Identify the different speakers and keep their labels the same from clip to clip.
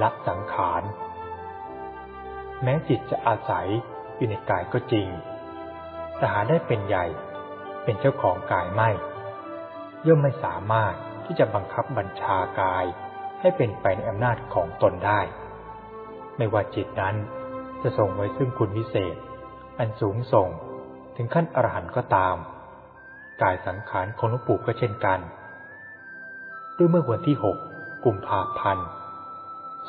Speaker 1: ละสังขาร แม้จิตจะอาศัยอยู่ในกายก็จริง แต่หาได้เป็นใหญ่ เป็นเจ้าของกายไม่ ย่อมไม่สามารถที่จะบังคับบัญชากายให้เป็นไปในอำนาจของตนได้ ไม่ว่าจิตนั้นจะทรงไว้ซึ่งคุณวิเศษ อันสูงส่งถึงขั้นอรหันต์ก็ตาม กายสังขารของหลวงปู่ก็เช่นกัน ด้วยเมื่อวันที่6กุมภาพันธ์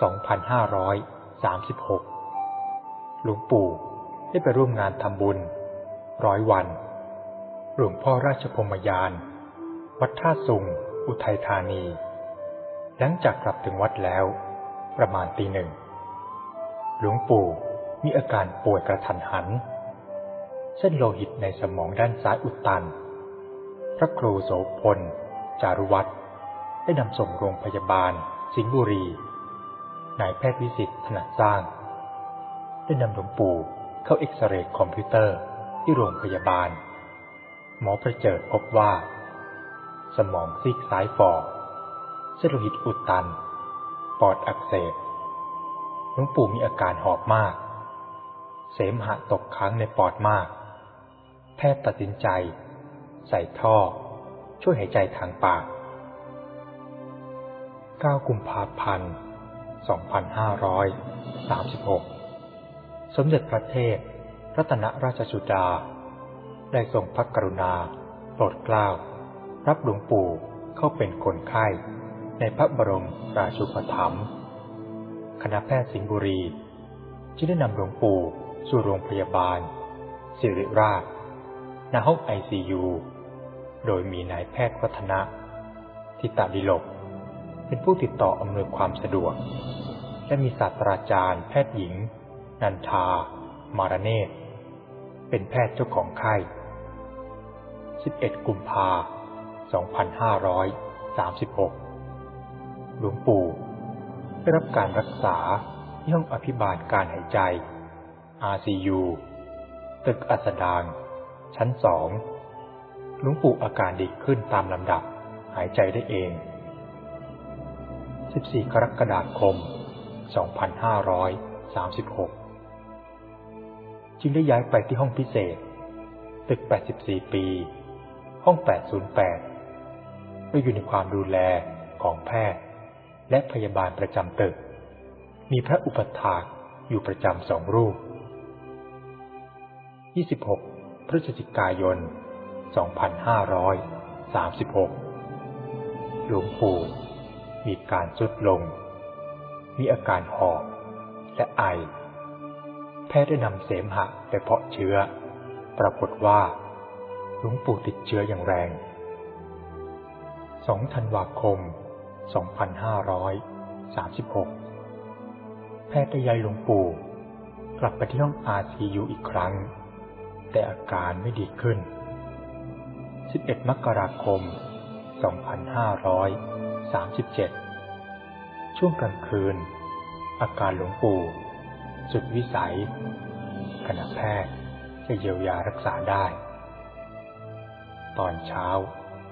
Speaker 1: 2536 หลวงปู่ได้ไปร่วมงานทำบุญ ร้อยวัน หลวงพ่อราชพมยาน วัดท่าสุง อุทัยธานี หลังจากกลับถึงวัดแล้ว ประมาณตีหนึ่ง หลวงปู่มีอาการป่วยกระทันหัน เส้นโลหิตในสมองด้านซ้ายอุดตัน พระครูโสพล จารุวัตรได้นำส่งโรงพยาบาล สิงห์บุรี นายแพทย์วิสิตถนัดสร้าง ได้นำหลวงปู่เข้าเอ็กซเรย์คอมพิวเตอร์ที่โรงพยาบาล หมอประเจิดพบว่า สมองซีกซ้ายฝ่อเส้นโลหิตอุดตัน ปอดอักเสบหลวงปู่มีอาการหอบมาก เสมหะตกค้างในปอดมาก แพทย์ตัดสินใจ ใส่ท่อ ช่วยหายใจทางปาก 9 กุมภาพันธ์ 2536 สมเด็จพระเทพรัตนราชสุดา ได้ทรงพระกรุณาโปรดเกล้า รับหลวงปู่เข้าเป็นคนไข้ในพระบรมราชูปถัมภ์คณะแพทย์สิงห์บุรีจึงได้นำหลวงปู่สู่โรงพยาบาล สิริราชณห้องไอซียูโดยมีนายแพทย์วัฒนะทิตาดิลก เป็นผู้ติดต่ออำนวยความสะดวก และมีศาสตราจารย์ แพทย์หญิง นันทา มารเนตเป็นแพทย์เจ้าของไข้ 11 กุมภา2536 หลวงปู่ได้รับการรักษาที่ห้องอภิบาลการหายใจ RCU ตึกอัสดางชั้นสองหลวงปู่อาการดีขึ้นตามลำดับ หายใจได้เอง 14 กรกฎาคม 2536 จึงได้ย้ายไปที่ห้องพิเศษ ตึก 84 ปี ห้อง 808โดยอยู่ในความดูแลของแพทย์ และพยาบาลประจำตึก มีพระอุปถากอยู่ประจำสองรูป 26 พฤศจิกายน 2536 หลวงปู่ มีการสุดลง มีอาการหอบและไอ แพทย์ได้นำเสมหะไปเพาะเชื้อ ปรากฏว่าหลวงปู่ติดเชื้ออย่างแรง 2 ธันวาคม 2536 แพทย์ได้ย้ายหลวงปู่กลับไปที่ห้อง RCU อีกครั้ง แต่อาการไม่ดีขึ้น 11 มกราคม 37 ช่วงกลางคืน อาการหลวงปู่ สุดวิสัยคณะแพทย์จะเยียวยารักษาได้ ตอนเช้า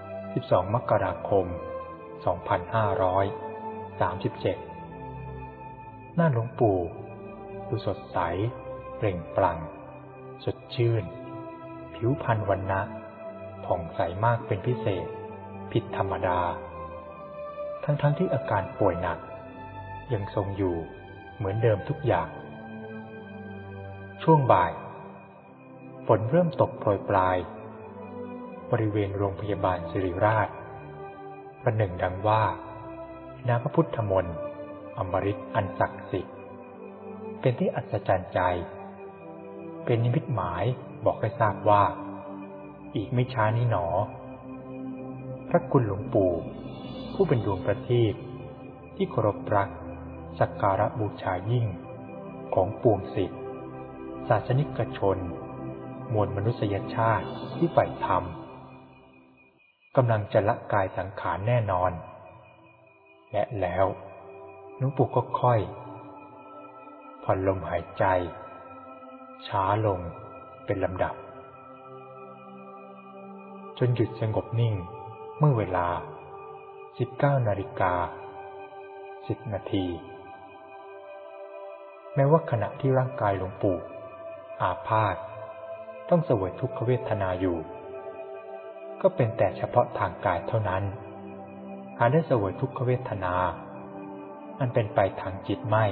Speaker 1: 12 มกราคม 2537 หน้าหลวงปู่ดูสดใส เปล่งปลั่ง สดชื่น ผิวพรรณวันนะผ่องใสมากเป็นพิเศษ ผิดธรรมดา ทั้งๆทที่อาการป่วยหนัก ยังทรงอยู่เหมือนเดิมทุกอย่าง ช่วงบ่าย ฝนเริ่มตกโปรยปลาย บริเวณโรงพยาบาลสิริราชประหนึ่งดังว่าน้ำพระพุทธมนต์อมฤตอันศักดิ์สิทธิ์เป็นที่อัศจรรย์ใจ เป็นนิมิตหมายบอกให้ทราบว่า อีกไม่ช้านี้หนอ พระคุณหลวงปู่ ผู้เป็นดวงประทีปที่เคารพรัก สักการะบูชายิ่ง ของปวงสิทธิศาสนิกชน มวลมนุษยชาติที่ใฝ่ธรรมกำลังจะละกายสังขารแน่นอน และแล้วหลวงปู่ก็ค่อย ผ่อนลมหายใจ ช้าลงเป็นลำดับ จนหยุดสงบนิ่งเมื่อเวลา 19นาฬิกา10นาที แม้ว่าขณะที่ร่างกายหลวงปู่ อาพาธต้องเสวยทุกขเวทนาอยู่ ก็เป็นแต่เฉพาะทางกายเท่านั้น หาได้เสวยทุกขเวทนา อันเป็นไปทางจิตไม่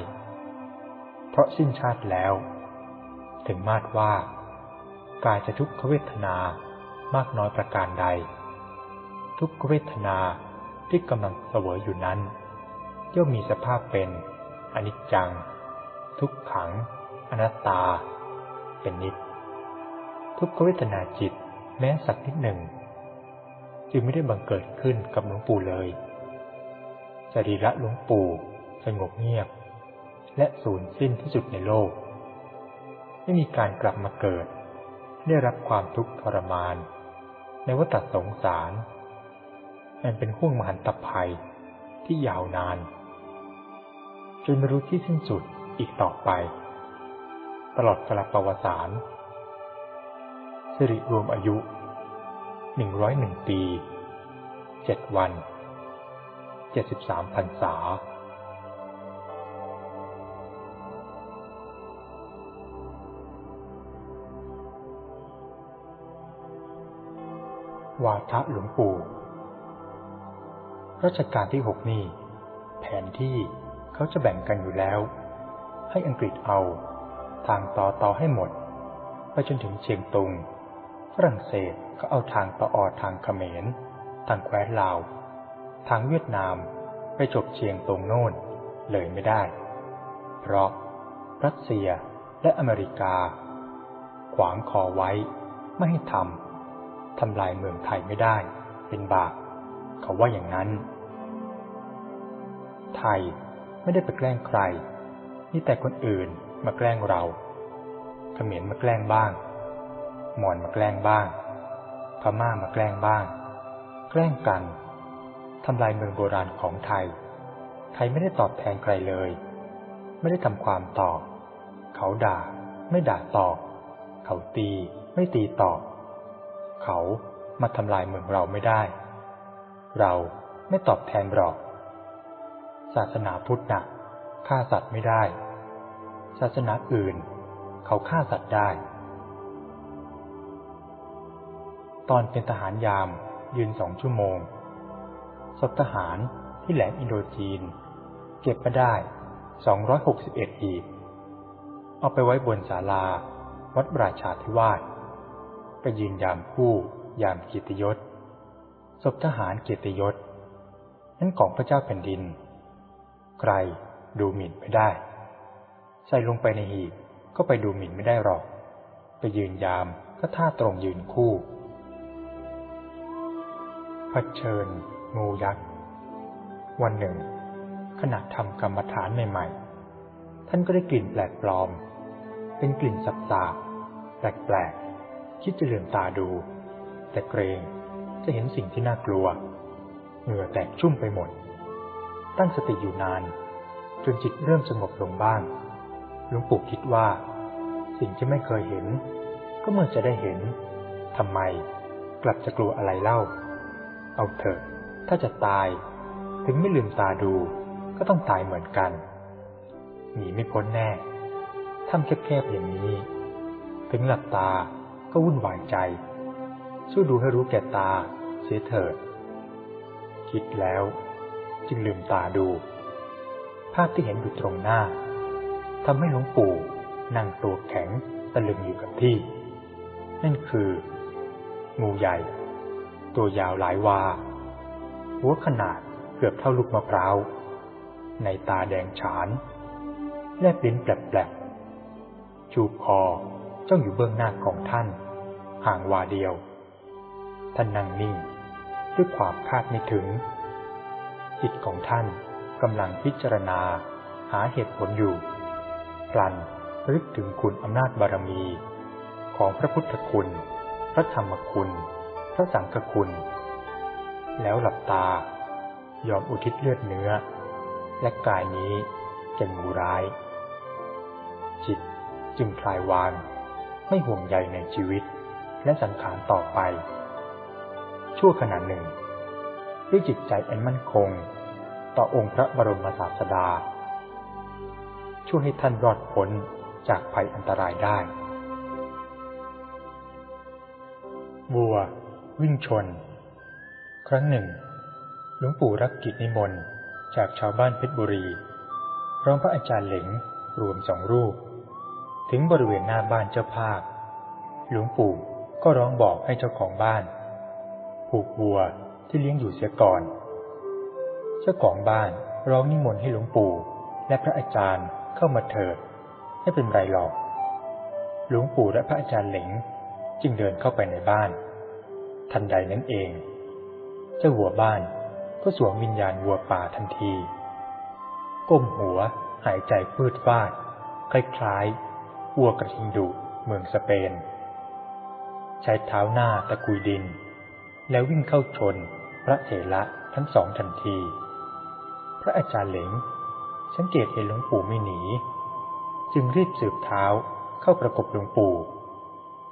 Speaker 1: เพราะสิ้นชาติแล้ว ถึงมาดว่า กายจะทุกขเวทนามากน้อยประการใด ทุกขเวทนา ที่กำลังเสวยอยู่นั้น ย่อมมีสภาพเป็นอนิจจัง ทุกขัง อนัตตา เป็นนิจทุกขเวทนาจิตแม้สักนิดหนึ่ง จึงไม่ได้บังเกิดขึ้นกับหลวงปู่เลยจรีระหลวงปู่สงบเงียบ และสูญสิ้นที่สุดในโลก ไม่มีการกลับมาเกิด ได้รับความทุกข์ทรมาน ในวัฏสงสาร มันเป็นห่วงมหันตภัยที่ยาวนาน จนไม่รู้ที่สิ้นสุดอีกต่อไป ตลอดกาลประวัติศาสตร์สิริรวมอายุหนึ่งร้อยหนึ่งปีเจ็ดวันเจ็ดสิบสามพรรษาวาทะหลวงปู่ รัชกาลที่หกนี่ แผนที่เขาจะแบ่งกันอยู่แล้ว ให้อังกฤษเอา ทางต่อต่อให้หมด ไปจนถึงเชียงตุง ฝรั่งเศสก็เอาทางต่อออทางเขมร ทางแคว้นลาว ทางเวียดนามไปจบเชียงตรงโน่นเลยไม่ได้ เพราะรัสเซียและอเมริกา ขวางคอไว้ไม่ให้ทำทำลายเมืองไทยไม่ได้เป็นบาป เขาว่าอย่างนั้น ไทยไม่ได้ไปแกล้งใคร นี่แต่คนอื่นมาแกล้งเราเขมรมาแกล้งบ้าง มอนมาแกล้งบ้าง พม่ามาแกล้งบ้าง แกล้งกันทำลายเมืองโบราณของไทย ไทยไม่ได้ตอบแทนใครเลย ไม่ได้ทำความตอบ เขาด่า ไม่ด่าตอบ เขาตี ไม่ตีตอบ เขามาทำลายเมืองเราไม่ได้ เราไม่ตอบแทนหรอก ศาสนาพุทธนะฆ่าสัตว์ไม่ได้ ศาสนาอื่น เขาฆ่าสัตว์ได้ ตอนเป็นทหารยามยืนสองชั่วโมงศพทหารที่แหลมอินโดจีน เก็บมาได้ 261หีบเอาไปไว้บนศาลา วัดราชาธิวาสไปยืนยามคู่ยามกียรติยศ ศพทหารเกียรติยศนั้นของพระเจ้าแผ่นดิน ใครดูหมิ่นไม่ได้ ใส่ลงไปในหีบก็ไปดูหมิ่นไม่ได้หรอก ไปยืนยามก็ท่าตรงยืนคู่พัดเชิญงูยักษ์ วันหนึ่ง ขณะทำกรรมฐานใหม่ๆ ท่านก็ได้กลิ่นแปลกปลอม เป็นกลิ่นสับสาบแปลกๆ คิดจะเหลือมตาดู แต่เกรง จะเห็นสิ่งที่น่ากลัว เหงื่อแตกชุ่มไปหมด ตั้งสติอยู่นาน จนจิตเริ่มสงบลงบ้าง หลวงปู่คิดว่า สิ่งที่ไม่เคยเห็น ก็เมื่อจะได้เห็นทำไมกลับจะกลัวอะไรเล่า เอาเถอะ ถ้าจะตาย ถึงไม่ลืมตาดู ก็ต้องตายเหมือนกันหนีไม่พ้นแน่ถ้ำแคบๆอย่างนี้ ถึงหลับตาก็วุ่นวายใจช่วยดูให้รู้แก่ตา สียเถิด คิดแล้วจึงลืมตาดู ภาพที่เห็นอยู่ตรงหน้าทำให้หลวงปู่นั่งตัวแข็งตะลึงอยู่กับที่ นั่นคือ งูใหญ่ ตัวยาวหลายวา หัวขนาดเกือบเท่าลูกมะพร้าว ในตาแดงฉาน แลบลิ้นแปลกๆชูคอจ้องอยู่เบื้องหน้าของท่าน ห่างวาเดียว ท่านนั่งนิ่ง ด้วยความคาดไม่ถึง จิตของท่านกำลังพิจารณาหาเหตุผลอยู่พลันรึกถึงคุณอำนาจบารมี ของพระพุทธคุณ พระธรรมคุณ พระสังฆคุณ แล้วหลับตายอมอุทิศเลือดเนื้อ และกายนี้แก่งูร้าย จิตจึงคลายวาง ไม่ห่วงใยในชีวิตและสังขารต่อไป ชั่วขณะหนึ่ง ด้วยจิตใจอันมั่นคง ต่อองค์พระบรมศาสดา ช่วยให้ท่านรอดพ้นจากภัยอันตรายได้วัว วิ่งชน ครั้งหนึ่ง หลวงปู่รับกิจนิมนต์จากชาวบ้านเพชรบุรี พร้อมพระอาจารย์เหลงรวมสองรูป ถึงบริเวณหน้าบ้านเจ้าภาพ หลวงปู่ก็ร้องบอกให้เจ้าของบ้าน ผูกวัวที่เลี้ยงอยู่เสียก่อน เจ้าของบ้านร้องนิมนต์ให้หลวงปู่ และพระอาจารย์เข้ามาเถิดไม่เป็นไรหรอก หลวงปู่และพระอาจารย์เหลงจึงเดินเข้าไปในบ้าน ทันใดนั้นเอง เจ้าหัวบ้านก็สวมวิญญาณวัวป่าทันที ก้มหัวหายใจพืดฟาด คล้ายๆวัวกระทิงดุเมืองสเปน ใช้เท้าหน้าตะกุยดิน แล้ววิ่งเข้าชน พระเถระทั้งสองทันที พระอาจารย์เหลงสังเกตเห็นหลวงปู่ไม่หนี จึงรีบสืบเท้าเข้าประกบหลวงปู่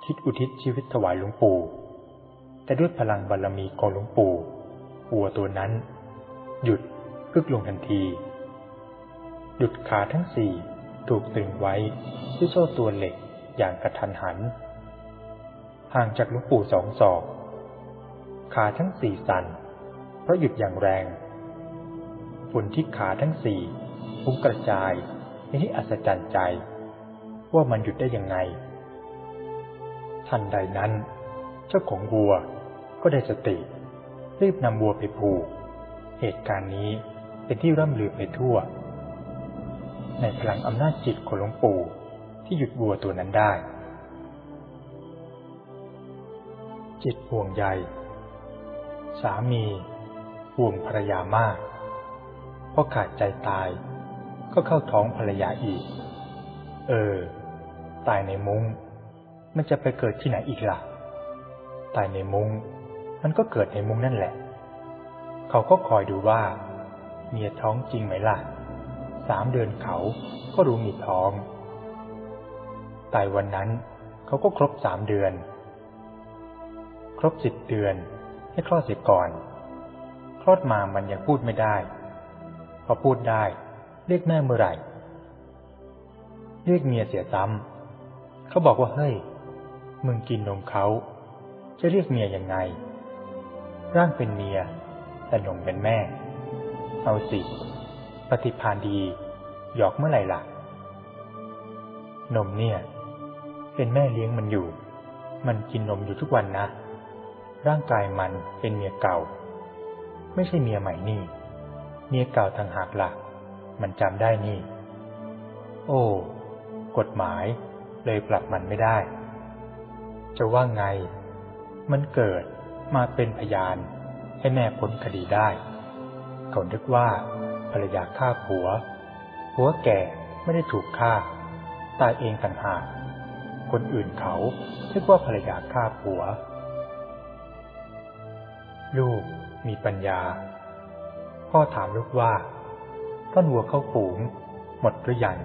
Speaker 1: คิดอุทิศชีวิตถวายหลวงปู่ แต่ด้วยพลังบารรมีของหลวงปู่วัวตัวนั้น หยุดกึกลงทันที หยุดขาทั้งสี่ถูกตึงไว้ด้วยโซ่ตัวเหล็กอย่างกระทันหัน ห่างจากหลวงปู่สองศอก ขาทั้งสี่สั่นเพราะหยุดอย่างแรง ฝุ่นที่ขาทั้งสี่พุ่งกระจายในที่อัศจรรย์ใจ ว่ามันหยุดได้ยังไง ทันใดนั้น เจ้าของวัวก็ได้สติ รีบนำวัวไปผูก เหตุการณ์นี้เป็นที่ร่ำลือไปทั่ว ในพลังอำนาจจิตของหลวงปู่ที่หยุดวัวตัวนั้นได้ จิตห่วงใย สามีห่วงภรรยามากพอขาดใจตายก็เข้าท้องภรรยาอีก เออ ตายในมุง้ง มันจะไปเกิดที่ไหนอีกละ่ะ ตายในมุง้ง มันก็เกิดในมุ้งนั่นแหละ เขาก็คอยดูว่า เมียท้องจริงไหมล่ะ สามเดือนเขาก็รู้มีท้อง ตายวันนั้นเขาก็ครบสามเดือน ครบสิบเดือน ให้คลอดเสียก่อน คลอดมามันยังพูดไม่ได้ พอพูดได้ เรียกแม่เมื่อไหร่ เรียกเมียเสียซ้ำเขาบอกว่าเฮ้ย มึงกินนมเขา จะเรียกเมียยังไง ร่างเป็นเมีย แต่นมเป็นแม่ เอาสิ ปฏิพานดีหยอกเมื่อไหร่ล่ะ นมเนี่ย เป็นแม่เลี้ยงมันอยู่ มันกินนมอยู่ทุกวันนะ ร่างกายมันเป็นเมียเก่า ไม่ใช่เมียใหม่นี่ เมียเก่าทางหากหละ่ะมันจำได้นี่ โอ้ กฎหมายเลยปรับมันไม่ได้ จะว่าไง มันเกิดมาเป็นพยานให้แม่พ้นคดีได้ เขานึกว่าภรรยาฆ่าผัว ผัวแก่ไม่ได้ถูกฆ่า ตายเองต่างหาก คนอื่นเขาคิดว่าภรรยาฆ่าผัว ลูกมีปัญญา พ่อถามลูกว่า ต้นวัวเข้าฝูง หมดหรือยัง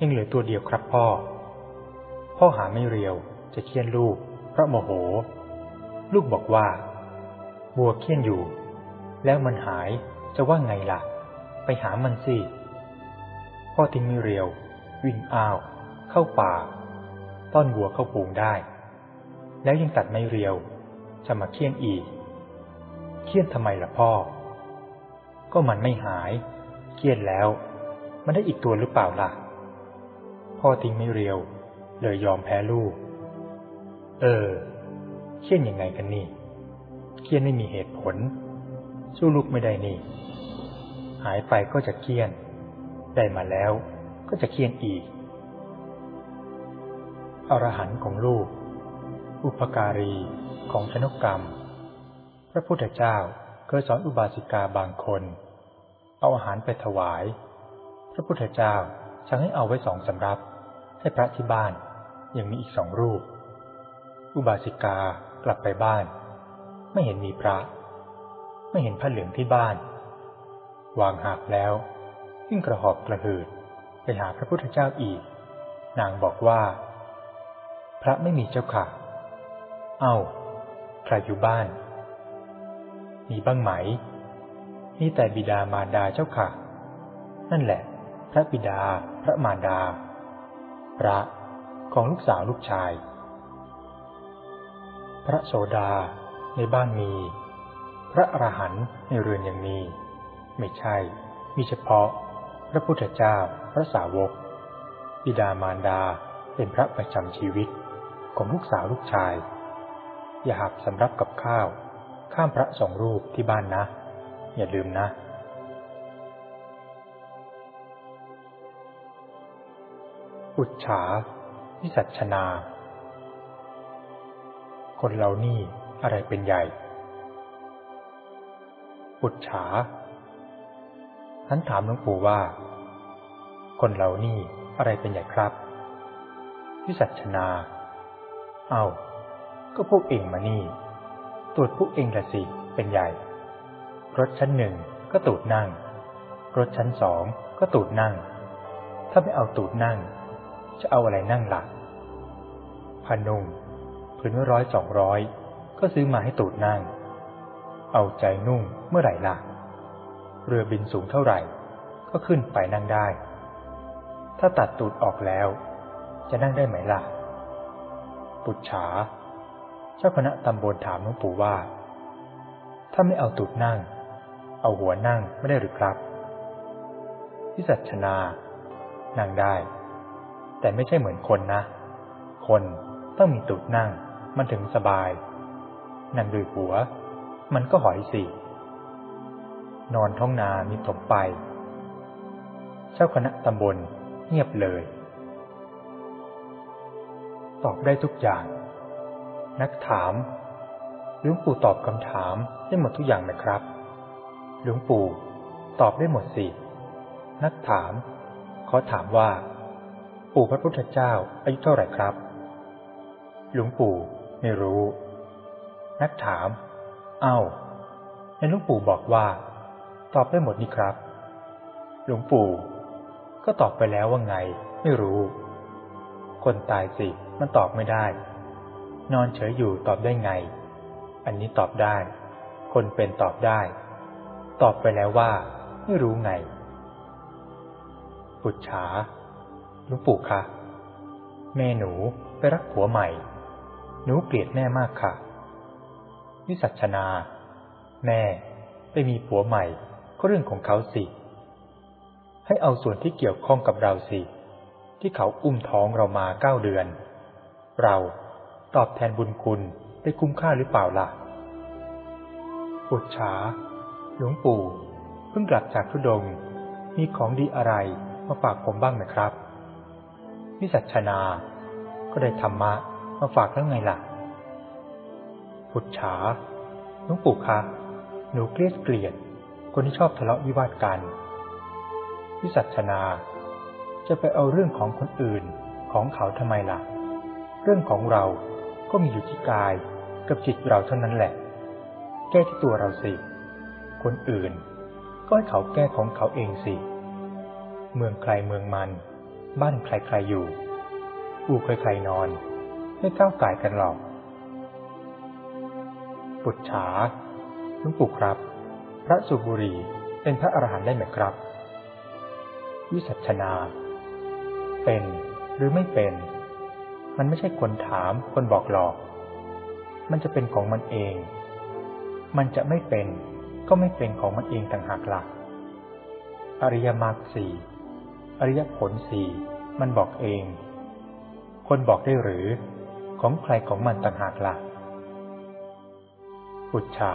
Speaker 1: ยังเหลือตัวเดียวครับพ่อ พ่อหาไม่เรียวจะเคี่ยนลูก เพราะโมโห ลูกบอกว่าวัวเคี้ยนอยู่ แล้วมันหายจะว่าไงล่ะ ไปหามันสิพ่อทิ้งมือเรียว วิ่งอ้าว เข้าป่า ต้อนวัวเข้าปูงได้ แล้วยังตัดไม่เรียว จะมาเคี่ยนอีก เคี่ยนทำไมล่ะพ่อ ก็มันไม่หาย เคี่ยนแล้ว มันได้อีกตัวหรือเปล่าล่ะ พ่อทิ้งไม่เรียว เลยยอมแพ้ลูก เออ เคี่ยนยังไงกันนี่ เคี่ยนไม่มีเหตุผล สู้ลูกไม่ได้นี่ หายไปก็จะเคี่ยนได้มาแล้วก็จะเคี่ยนอีก อรหันต์ของลูก อุปการีของชนกกรรม พระพุทธเจ้าเคยสอนอุบาสิกาบางคน เอาอาหารไปถวาย พระพุทธเจ้าสั่งให้เอาไว้สองสำรับ ให้พระที่บ้านยังมีอีกสองรูป อุบาสิกากลับไปบ้าน ไม่เห็นมีพระ ไม่เห็นผ้าเหลืองที่บ้าน วางหากแล้ววิ่งกระหอบกระหืดไปหาพระพุทธเจ้าอีก นางบอกว่า พระไม่มีเจ้าค่ะ เอา้า ใครอยู่บ้าน มีบ้างไหมมีแต่บิดามารดาเจ้าค่ะ นั่นแหละ พระบิดา พระมารดา พระของลูกสาวลูกชาย พระโสดาในบ้านมี พระอรหันต์ในเรือนยังมี ไม่ใช่ มีเฉพาะ พระพุทธเจ้า พระสาวก บิดามารดาเป็นพระประจำชีวิตของลูกสาวลูกชาย อย่าหักสำรับกับข้าว ข้ามพระสองรูปที่บ้านนะ อย่าลืมนะ อุจฉาวิสัชนา คนเรานี่อะไรเป็นใหญ่ อุจฉาท่านถามหลวงปู่ว่า คนเรานี่อะไรเป็นใหญ่ครับวิสัชนา เอา้า ก็พวกเองมานี่ ตูดพวกเองละสิเป็นใหญ่ รถชั้นหนึ่งก็ตูดนั่ง รถชั้นสองก็ตูดนั่ง ถ้าไม่เอาตูดนั่ง จะเอาอะไรนั่งละ่ะพนุงพื้นร้อยสองร้อยก็ซื้อมาให้ตูดนั่ง เอาใจนุ่งเมื่อไหร่ละ่ะ เรือบินสูงเท่าไหร่ ก็ขึ้นไปนั่งได้ ถ้าตัดตูดออกแล้ว จะนั่งได้ไหมล่ะ ปุจฉา เจ้าคณะตำบลถามหลวงปู่ว่า ถ้าไม่เอาตูดนั่ง เอาหัวนั่งไม่ได้หรือครับพิสัชนา นั่งได้ แต่ไม่ใช่เหมือนคนนะ คนต้องมีตูดนั่ง มันถึงสบาย นั่งด้วยหัว มันก็หอยสิ นอนท้องนามีถมไป เจ้าคณะตำบลเงียบเลย ตอบได้ทุกอย่าง นักถามหลวงปู่ตอบคำถามได้หมดทุกอย่างไหมครับหลวงปู่ตอบได้หมดสินักถามเขอถามว่า ปู่พระพุทธเจ้าอายุเท่าไหร่ครับ หลวงปู่ไม่รู้ นักถาม เอา้าในหลวงปู่บอกว่า ตอบได้หมดนี่ครับ หลวงปู่ ก็ตอบไปแล้วว่าไง ไม่รู้ คนตายสิมันตอบไม่ได้ นอนเฉยอยู่ตอบได้ไง อันนี้ตอบได้ คนเป็นตอบได้ ตอบไปแล้วว่า ไม่รู้ไง ปุจฉาลวงปู่คะแม่หนูไปรักผัวใหม่ หนูเกลียดแม่มากค่ะ วิสัชนา แม่ไปมีผัวใหม่ ก็เรื่องของเขาสิ ให้เอาส่วนที่เกี่ยวข้องกับเราสิ ที่เขาอุ้มท้องเรามาเก้าเดือน เรา ตอบแทนบุญคุณได้คุ้มค่าหรือเปล่าล่ะปุจฉาหลวงปู่ เพิ่งกลับจากทุดง มีของดีอะไรมาฝากผมบ้างไหมครับวิสัชนา ก็ได้ธรรมะมาฝากแล้วไงล่ะปุจฉาหลวงปู่คะหนูเกลียดเกลียด คนที่ชอบทะเลาะวิวาทกันวิสัชนา จะไปเอาเรื่องของคนอื่นของเขาทำไมล่ะ เรื่องของเรา ก็มีอยู่ที่กายกับจิตเราเท่านั้นแหละ แก้ที่ตัวเราสิ คนอื่น ก็ให้เขาแก้ของเขาเองสิ เมืองใครเมืองมัน บ้านใครใครอยู่ อู่ใครใครนอน ไม่ก้าวไก่กันหรอกปุจฉาหลวงปู่ครับ พระสุบุรีเป็นพระอรหันต์ได้ไหมครับ วิสัชนา เป็นหรือไม่เป็น มันไม่ใช่คนถาม คนบอกหลอก มันจะเป็นของมันเอง มันจะไม่เป็น ก็ไม่เป็นของมันเองต่างหากละ่ะอริยมรรคสี่อริยผลสี่มันบอกเอง คนบอกได้หรือ ของใครของมันต่างหากละ่ะปุจฉา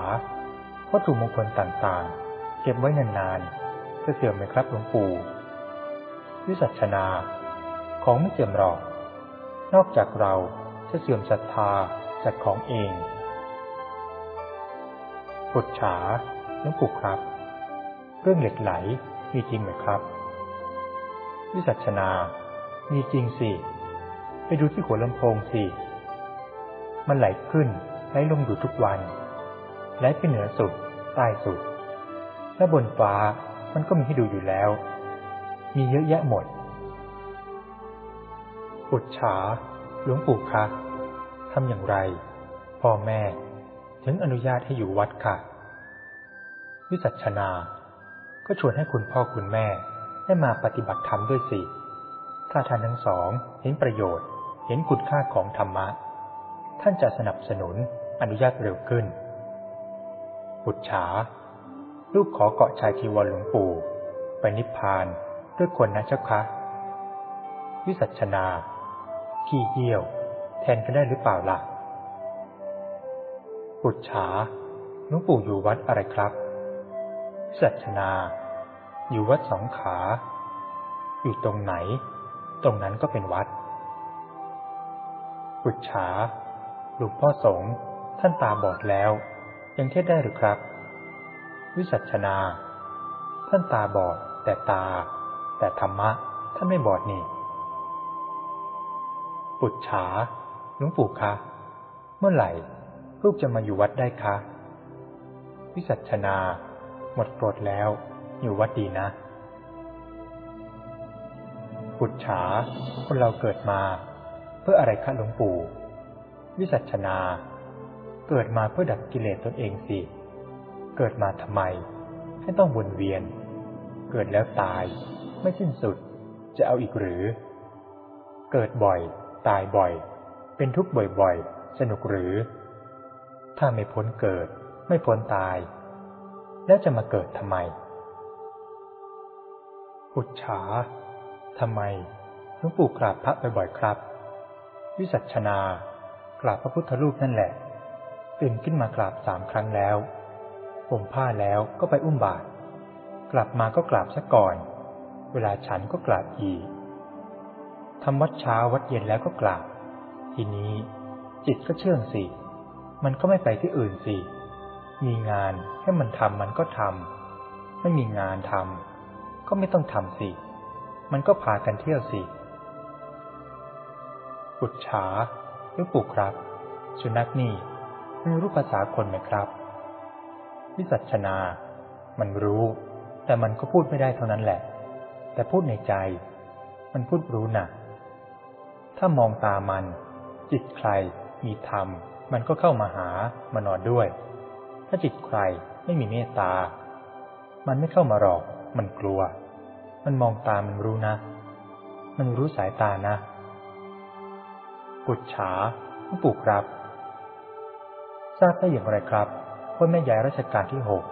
Speaker 1: วัตถุมงคลต่างๆ เก็บไว้นานๆจะเสื่อมไหมครับหลวงปู่วิสัชนา ของไม่เสื่อมหรอก นอกจากเราจะเสื่อมศรัทธาจากของเองปุจฉาหลวงปู่ครับ เรื่องเหล็กไหลมีจริงไหมครับ วิสัชนา มีจริงสิ ไปดูที่หัวลำโพงสิ มันไหลขึ้นไหลลงอยู่ทุกวัน ไหลไปเหนือสุด ใต้สุด และบนฟ้ามันก็มีให้ดูอยู่แล้ว มีเยอะแยะหมด ปุจฉาหลวงปู่คะทำอย่างไร พ่อแม่ ถึงอนุญาตให้อยู่วัดค่ะ วิสัชนา ก็ชวนให้คุณพ่อคุณแม่ได้มาปฏิบัติธรรมด้วยสิ ถ้าท่านทั้งสองเห็นประโยชน์ เห็นคุณค่าของธรรมะ ท่านจะสนับสนุนอนุญาตเร็วขึ้น ปุจฉา ลูกขอเกาะชายทีวรหลวงปู่ ไปนิพพานด้วยคนนะเจ้าคะ วิสัชนา ขี้เยี่ยว แทนกันได้หรือเปล่าล่ะปุจฉาหลวงปู่อยู่วัดอะไรครับวิสัชนา อยู่วัดสองขา อยู่ตรงไหน ตรงนั้นก็เป็นวัด ปุจฉาหลวงพ่อสงฆ์ท่านตาบอดแล้ว ยังเทศได้หรือครับ วิสัชนา ท่านตาบอดแต่ตา แต่ธรรมะ ท่านไม่บอดนี่ ปุจฉาหลวงปู่คะ เมื่อไหร่ลูกจะมาอยู่วัดได้คะ วิสัชนา หมดโกรธแล้ว อยู่วัดดีนะ ปุจฉาคนเราเกิดมา เพื่ออะไรคะหลวงปู่ วิสัชนา เกิดมาเพื่อดับกิเลสตนเองสิ เกิดมาทำไม ให้ต้องวนเวียน เกิดแล้วตาย ไม่สิ้นสุด จะเอาอีกหรือ เกิดบ่อย ตายบ่อย เป็นทุกข์บ่อยๆ สนุกหรือ ถ้าไม่พ้นเกิด ไม่พ้นตาย แล้วจะมาเกิดทำไม อุจฉาทำไมหลวงปู่กราบพระบ่อยๆครับ วิสัชนากราบพระพุทธรูปนั่นแหละตื่นขึ้นมากราบสามครั้งแล้วผมผ้าแล้วก็ไปอุ้มบาตรกลับมาก็กราบซะก่อน เวลาฉันก็กราบอีก ทำวัดเช้าวัดเย็นแล้วก็กราบทีนี้ จิตก็เชื่องสิ มันก็ไม่ไปที่อื่นสิ มีงานให้มันทำมันก็ทำไม่มีงานทำก็ไม่ต้องทำสิ มันก็พากันเที่ยวสิปุจฉาหรือปู่ครับ สุนัขนี่มันรู้ภาษาคนไหมครับ วิสัชนา มันรู้ แต่มันก็พูดไม่ได้เท่านั้นแหละ แต่พูดในใจ มันพูดรู้นะ่ะ ถ้ามองตามัน จิตใครมีธรรม มันก็เข้ามาหามานอนด้วย ถ้าจิตใครไม่มีเมตตา มันไม่เข้ามาหรอก มันกลัว มันมองตามันรู้นะ มันรู้สายตานะปุจฉาหลวงปู่ครับ ทราบได้อย่างไรครับว่าแม่ยายรัชกาลที่หก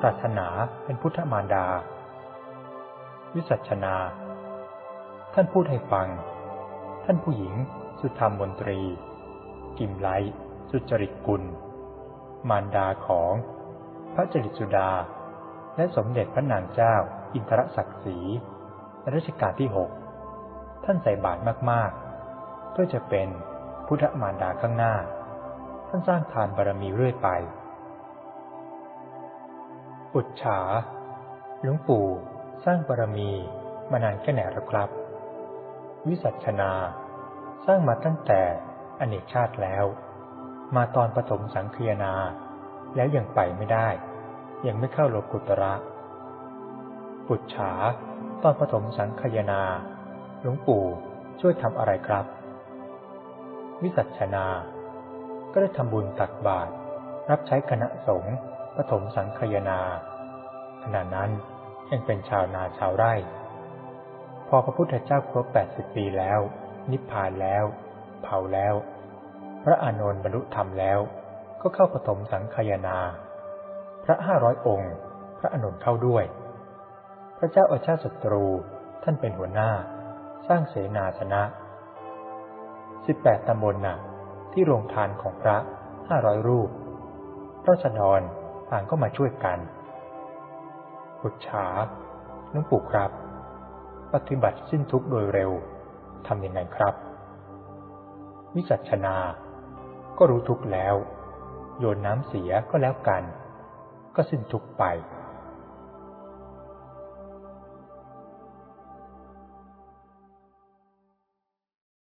Speaker 1: ปรารถนาเป็นพุทธมารดา วิสัชนา ท่านพูดให้ฟัง ท่านผู้หญิง สุธรรมมนตรี กิมไลสุจริตกุล มารดาของ พระจริตสุดา และสมเด็จพระนางเจ้า อินทรศักดิ์ศรีรัชกาลที่หกท่านใส่บาตรมากๆ เพื่อจะเป็นพุทธมารดาข้างหน้า ท่านสร้างทานบารมีเรื่อยไป อุจฉาหลวงปู่สร้างบารมีมานานแค่ไหนแล้วครับ วิสัชนา สร้างมาตั้งแต่อเนกชาติแล้ว มาตอนปฐมสังคียนา แล้วยังไปไม่ได้ ยังไม่เข้าโลกุตระ ปุจฉา ตอนปฐมสังคยนา หลวงปู่ช่วยทำอะไรครับ วิสัชนา ก็ได้ทำบุญตักบาตรรับใช้คณะสงฆ์ปฐมสังคยนา ขณะนั้นยังเป็นชาวนาชาวไร่ อพระพุทธเจ้าครบแปดสิบปีแล้ว นิพพานแล้ว เผาแล้ว พระอานนท์บรรลุธรรมแล้ว ก็เข้าปฐมสังคยนา พระห้าร้อยองค์ พระอานนท์เข้าด้วย พระเจ้าอาชาติศัตรูท่านเป็นหัวหน้า สร้างเสนาสนะสิบแปดตำบลน่ะ ที่โรงทานของพระห้าร้อยรูปราษฎรต่างก็มาช่วยกันปุจฉาหลวงปู่ครับ ปฏิบัติสิ้นทุกข์โดยเร็วทำยังไงครับ วิจัชนา ก็รู้ทุกข์แล้ว โยนน้ำเสียก็แล้วกัน ก็สิ้นทุกข์ไป